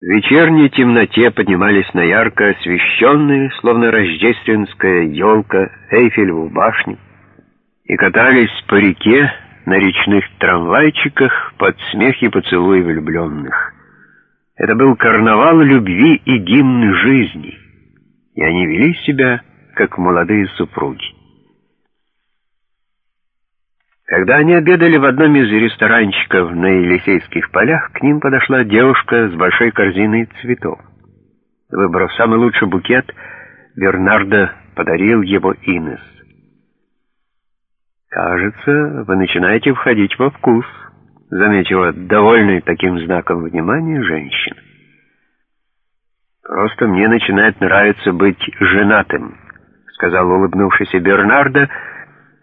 В вечерней темноте поднимались на ярко освещенные, словно рождественская елка, Эйфелеву башню и катались по реке на речных трамвайчиках под смех и поцелуи влюбленных. Это был карнавал любви и гимн жизни, и они вели себя, как молодые супруги. Когда они обедали в одном из ресторанчиков на Елисейских полях, к ним подошла девушка с большой корзиной цветов. Выбрав самый лучший букет, Бернардо подарил его Инес. «Кажется, вы начинаете входить во вкус», — заметила довольный таким знаком внимания женщина. «Просто мне начинает нравиться быть женатым», — сказал улыбнувшийся Бернардо, —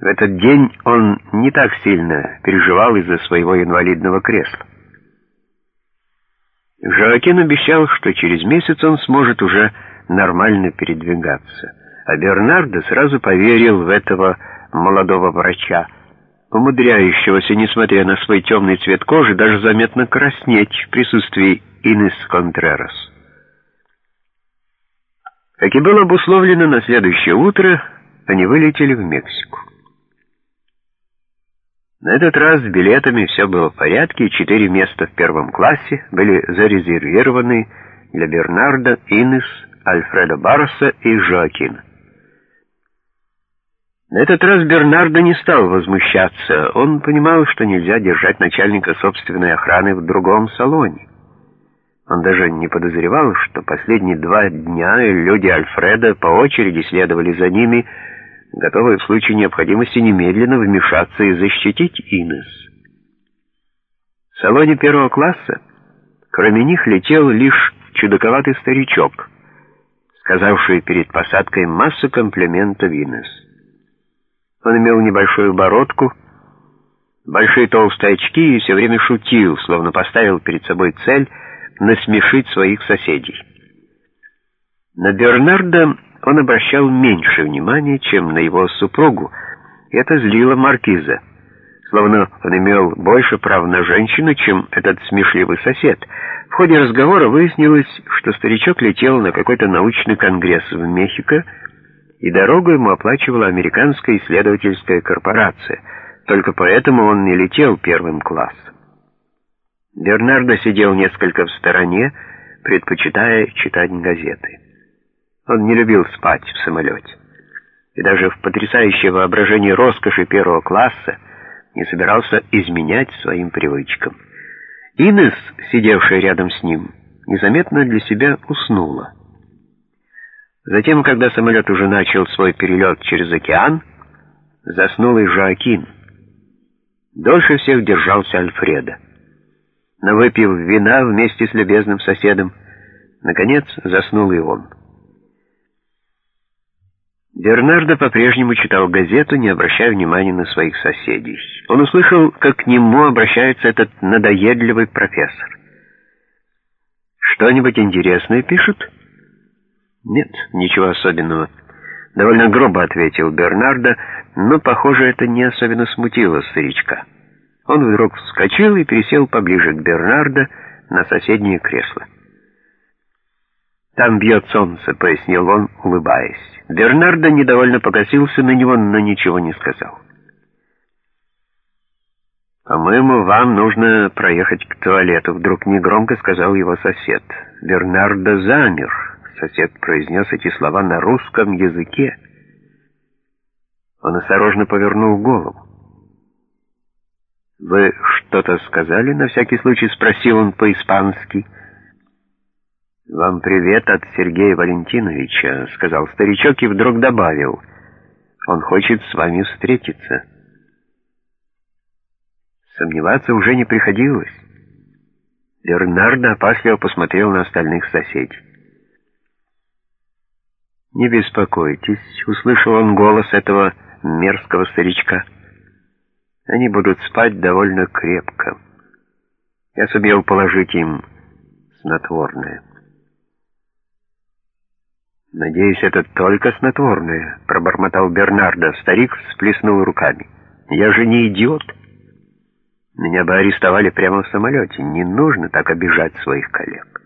в этот день он не так сильно переживал из-за своего инвалидного кресла. Жоакин обещал, что через месяц он сможет уже нормально передвигаться, а Бернардо сразу поверил в этого молодого врача, умудряющегося, несмотря на свой темный цвет кожи, даже заметно краснеть в присутствии Инес Контрерас. Как и было обусловлено на следующее утро, они вылетели в Мексику. На этот раз с билетами все было в порядке, и четыре места в первом классе были зарезервированы для Бернарда, Инес, Альфреда Барреса и Жоакина. На этот раз Бернардо не стал возмущаться. Он понимал, что нельзя держать начальника собственной охраны в другом салоне. Он даже не подозревал, что последние два дня люди Альфреда по очереди следовали за ними, готовые в случае необходимости немедленно вмешаться и защитить Инес. В салоне первого класса кроме них летел лишь чудаковатый старичок, сказавший перед посадкой массу комплиментов Инес. Он имел небольшую бородку, большие толстые очки и все время шутил, словно поставил перед собой цель насмешить своих соседей. На Бернарда он обращал меньше внимания, чем на его супругу, и это злило маркиза. Словно он имел больше прав на женщину, чем этот смешливый сосед. В ходе разговора выяснилось, что старичок летел на какой-то научный конгресс в Мехико, и дорогу ему оплачивала американская исследовательская корпорация. Только поэтому он не летел первым классом. Бернардо сидел несколько в стороне, предпочитая читать газеты. Он не любил спать в самолете. И даже в потрясающее воображение роскоши первого класса не собирался изменять своим привычкам. Инес, сидевшая рядом с ним, незаметно для себя уснула. Затем, когда самолет уже начал свой перелет через океан, заснул и Жоакин. Дольше всех держался Альфреда. Но выпив вина вместе с любезным соседом, наконец заснул и он. Бернардо по-прежнему читал газету, не обращая внимания на своих соседей. Он услышал, как к нему обращается этот надоедливый профессор. «Что-нибудь интересное пишут?» «Нет, ничего особенного». Довольно грубо ответил Бернардо, но, похоже, это не особенно смутило старичка. Он вдруг вскочил и пересел поближе к Бернардо на соседнее кресло. «Там бьет солнце», — пояснил он, улыбаясь. Бернардо недовольно покосился на него, но ничего не сказал. «По-моему, вам нужно проехать к туалету», — вдруг негромко сказал его сосед. Бернардо замер. Сосед произнес эти слова на русском языке. Он осторожно повернул голову. «Вы что-то сказали?» — на всякий случай спросил он по-испански. «Вам привет от Сергея Валентиновича», — сказал старичок и вдруг добавил. «Он хочет с вами встретиться». Сомневаться уже не приходилось. Бернардо опасливо посмотрел на остальных соседей. «Не беспокойтесь», — услышал он голос этого мерзкого старичка. «Они будут спать довольно крепко. Я сумел положить им снотворное». «Надеюсь, это только снотворное», — пробормотал Бернардо. Старик всплеснул руками. «Я же не идиот. Меня бы арестовали прямо в самолете. Не нужно так обижать своих коллег».